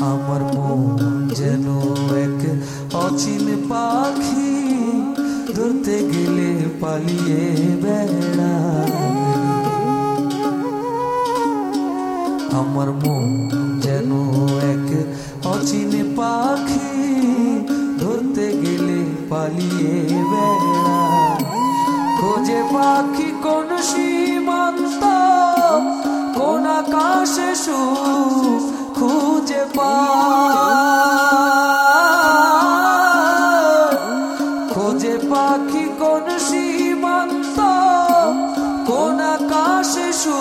আমার মন যেন এক অচিন পাখি ধরতে গেলে পালিয়ে বেড়া আমার মন যেন এক অচিন পাখি ধরতে গেলে পালিয়ে বেড়া খোঁজে পাখি কোন সীমান্ত, কোন আকাশে শুধু খুঁজে খোঁজে পাখি কোন সীমান্ত কোন আকাশে সু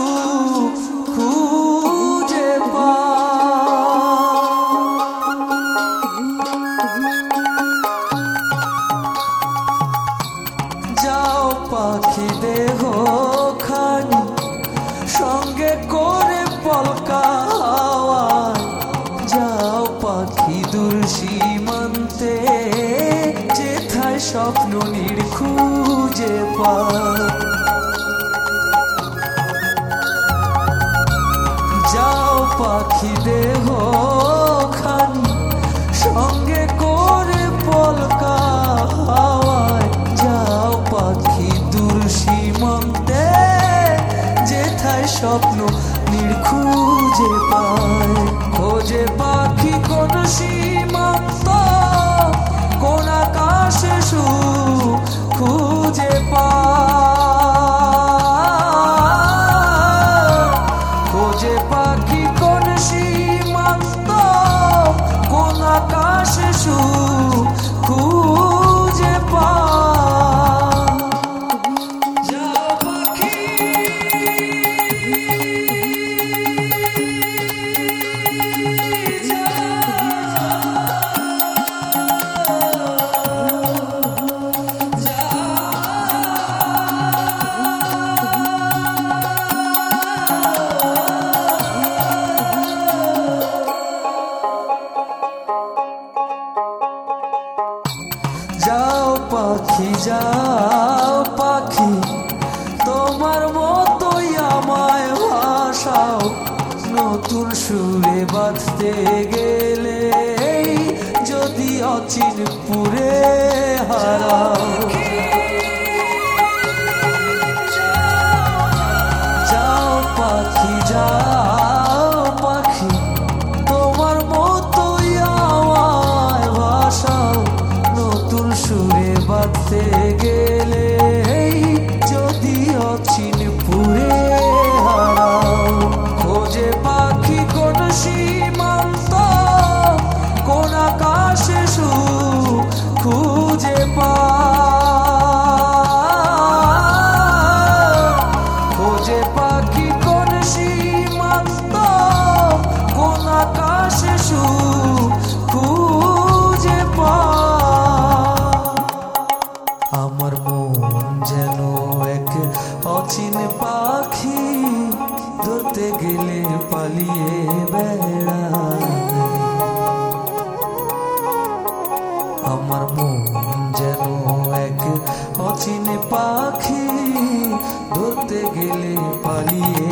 স্বপ্ন খুঁজে পা। যাও পাখি দেহ খানি, সঙ্গে করে পলকা হাওয়ায়। যাও পাখি দূর সীমান্তে যেথায় স্বপ্ন নির্খুঁজে পায় যাও পাখি যাও পাখি। তোমার মতোই আমায় ভাসাও নতুন সুরে বাঁধতে গেলে যদি অচিন পুরে হারাও অচিন পাখি ধরতে গেলে পালিয়ে বেড়া। আমার মন যেন এক অচিন পাখি ধরতে গেলে পালিয়ে